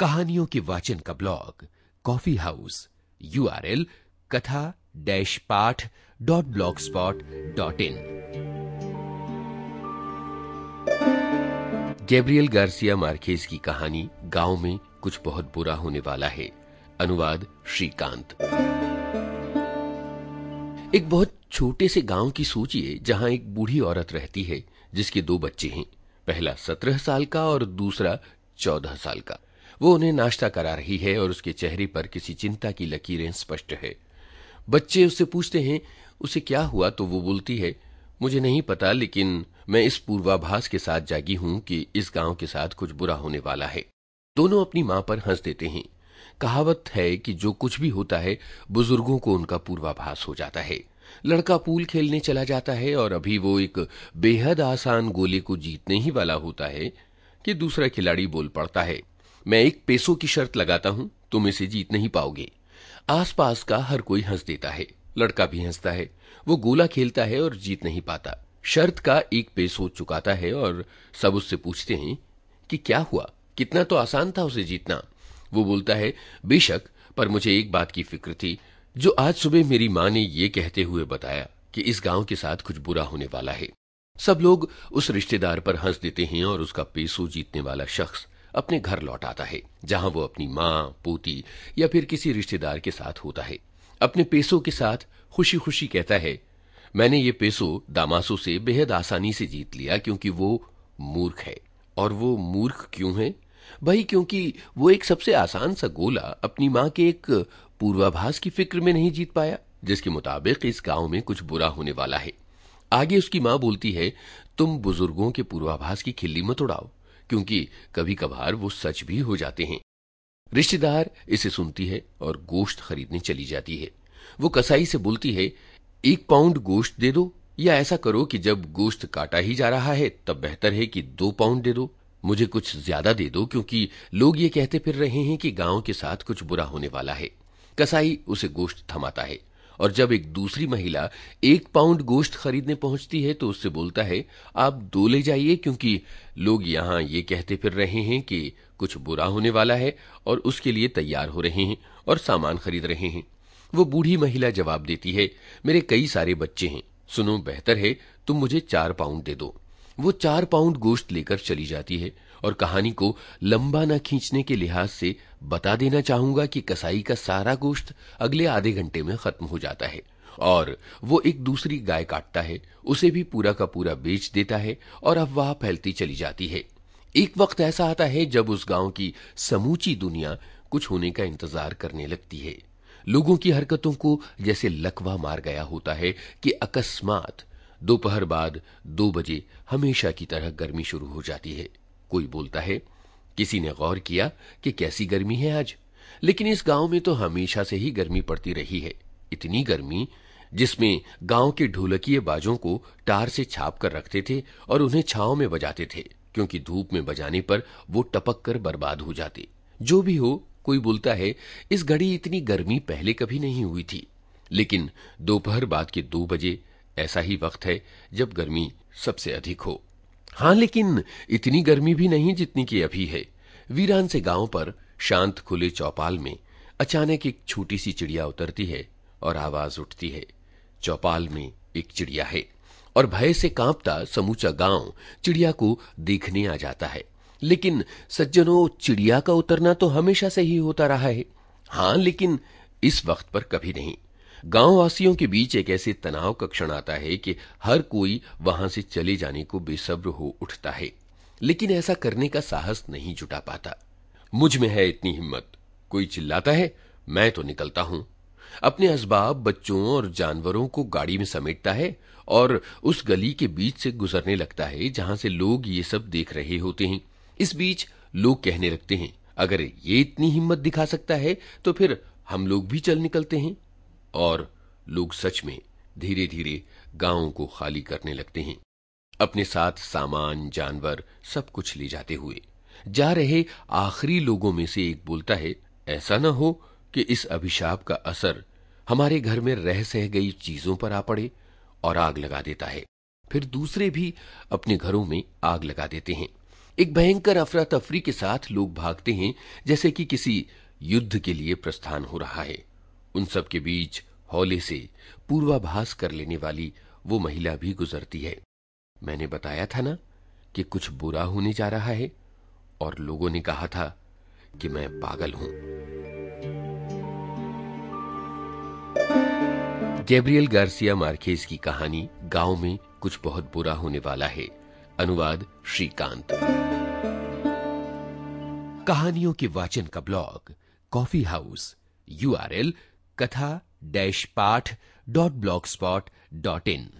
कहानियों के वाचन का blog, coffee house U R L कथा डैश पाठ dot blogspot dot in. Gabriel Garcia Marquez की कहानी गाँव में कुछ बहुत बुरा होने वाला है। अनुवाद श्रीकांत। एक बहुत छोटे से गाँव की सोचिए जहाँ एक बूढ़ी औरत रहती है, जिसके दो बच्चे हैं। पहला सत्रह साल का और दूसरा चौदह साल का। वो उन्हें नाश्ता करा रही है और उसके चेहरे पर किसी चिंता की लकीरें स्पष्ट है। बच्चे उससे पूछते हैं, उसे क्या हुआ? तो वो बोलती है, मुझे नहीं पता, लेकिन मैं इस पूर्वाभास के साथ जागी हूँ कि इस गाँव के साथ कुछ बुरा होने वाला है। दोनों अपनी माँ पर हंस देते हैं। कहावत है कि जो कुछ भी होता है, बुज़ुर्गों को उनका पूर्वाभास हो जाता है। लड़का पूल खेलने चला जाता है और अभी वो एक बेहद आसान गोले को जीतने ही वाला होता है कि दूसरा खिलाड़ी बोल पड़ता है। मैं एक पेसो की शर्त लगाता हूँ, तुम इसे जीत नहीं पाओगे। आसपास का हर कोई हंस देता है, लड़का भी हंसता है, वो गोला खेलता है और जीत नहीं पाता। शर्त का एक पेसो चुकाता है और सब उससे पूछते हैं कि क्या हुआ? कितना तो आसान था उसे जीतना। वो बोलता है, बेशक, पर मुझे एक बात की फ़िक्र थी, जो आज सुबह मेरी माँ ने ये कहते हुए बताया कि इस गाँव के साथ कुछ बुरा होने वाला है। सब लोग उस रिश्तेदार पर हंस देते हैं और उसका पेसो जीतने वाला शख्स अपने घर लौट आता है, जहाँ वो अपनी माँ, पोती या फिर किसी रिश्तेदार के साथ होता है। अपने पेसो के साथ खुशी खुशी कहता है, मैंने ये पेसो दामासो से बेहद आसानी से जीत लिया क्योंकि वो मूर्ख है। और वो मूर्ख क्यों है? भाई, क्योंकि वो एक सबसे आसान सा गोला अपनी माँ के एक पूर्वाभास की फ़िक्र में नहीं जीत पाया, जिसके मुताबिक इस गाँव में कुछ बुरा होने वाला है। आगे उसकी माँ बोलती है, तुम बुज़ुर्गों के पूर्वाभास की खिल्ली मत उड़ाओ। क्योंकि कभी कभार वो सच भी हो जाते हैं। रिश्तेदार इसे सुनती है और गोश्त खरीदने चली जाती है। वो कसाई से बोलती है, एक पाउंड गोश्त दे दो, या ऐसा करो कि जब गोश्त काटा ही जा रहा है, तब बेहतर है कि दो पाउंड दे दो। मुझे कुछ ज़्यादा दे दो, क्योंकि लोग ये कहते फिर रहे हैं कि गाँव के साथ कुछ बुरा होने वाला है। कसाई उसे गोश्त थमाता है। और जब एक दूसरी महिला एक पाउंड गोश्त खरीदने पहुँचती है तो उससे बोलता है, आप दो ले जाइए क्योंकि लोग यहाँ ये कहते फिर रहे हैं कि कुछ बुरा होने वाला है और उसके लिए तैयार हो रहे हैं और सामान खरीद रहे हैं। वो बूढ़ी महिला जवाब देती है, मेरे कई सारे बच्चे हैं। सुनो, बेहतर है तुम मुझे चार पाउंड दे दो। वो चार पाउंड गोश्त लेकर चली जाती है। और कहानी को लंबा न खींचने के लिहाज से बता देना चाहूँगा कि कसाई का सारा गोश्त अगले आधे घंटे में खत्म हो जाता है और वो एक दूसरी गाय काटता है, उसे भी पूरा का पूरा बेच देता है और अफवाह फैलती चली जाती है। एक वक्त ऐसा आता है जब उस गाँव की समूची दुनिया कुछ होने का इंतज़ार करने लगती है। लोगों की हरकतों को जैसे लकवा मार गया होता है कि अकस्मात दोपहर बाद दो बजे हमेशा की तरह गर्मी शुरू हो जाती है। कोई बोलता है, किसी ने गौर किया कि कैसी गर्मी है आज। लेकिन इस गाँव में तो हमेशा से ही गर्मी पड़ती रही है। इतनी गर्मी, जिसमें गाँव के ढोलकीय बाजों को टार से छाप कर रखते थे और उन्हें छाव में बजाते थे, क्योंकि धूप में बजाने पर वो टपक कर बर्बाद हो जाते। जो भी हो, कोई बोलता है, इस घड़ी इतनी गर्मी पहले कभी नहीं हुई थी। लेकिन दोपहर बाद के दो बजे, ऐसा ही वक्त है जब गर्मी सबसे अधिक हो। हाँ, लेकिन इतनी गर्मी भी नहीं जितनी की अभी है। वीरान से गाँव पर शांत खुले चौपाल में अचानक एक छोटी सी चिड़िया उतरती है और आवाज़ उठती है। चौपाल में एक चिड़िया है और भय से कांपता समूचा गाँव चिड़िया को देखने आ जाता है। लेकिन सज्जनों, चिड़िया का उतरना तो हमेशा से ही होता रहा है। हाँ, लेकिन इस वक्त पर कभी नहीं। गाँव वासियों के बीच एक ऐसे तनाव का क्षण आता है कि हर कोई वहाँ से चले जाने को बेसब्र हो उठता है, लेकिन ऐसा करने का साहस नहीं जुटा पाता। मुझमें है इतनी हिम्मत। कोई चिल्लाता है, मैं तो निकलता हूँ। अपने असबाब, बच्चों और जानवरों को गाड़ी में समेटता है और उस गली के बीच से गुजरने लगता है जहाँ से लोग ये सब देख रहे होते हैं। इस बीच लोग कहने लगते हैं, अगर ये इतनी हिम्मत दिखा सकता है तो फिर हम लोग भी चल निकलते हैं। और लोग सच में धीरे धीरे गाँवों को खाली करने लगते हैं। अपने साथ सामान, जानवर सब कुछ ले जाते हुए। जा रहे आखिरी लोगों में से एक बोलता है, ऐसा न हो कि इस अभिशाप का असर हमारे घर में रह सह गई चीज़ों पर आ पड़े और आग लगा देता है। फिर दूसरे भी अपने घरों में आग लगा देते हैं। एक भयंकर अफरा तफरी के साथ लोग भागते हैं, जैसे कि किसी युद्ध के लिए प्रस्थान हो रहा है। उन सब के बीच हौले से पूर्वाभास कर लेने वाली वो महिला भी गुजरती है। मैंने बताया था ना कि कुछ बुरा होने जा रहा है और लोगों ने कहा था कि मैं पागल हूँ। गैब्रियल गार्सिया मार्केज की कहानी गाँव में कुछ बहुत बुरा होने वाला है। अनुवाद श्रीकांत। कहानियों के वाचन का ब्लॉग कॉफ़ी हाउस यूआरएल कथा डैश पाठ डॉट ब्लॉक स्पॉट डॉट इन।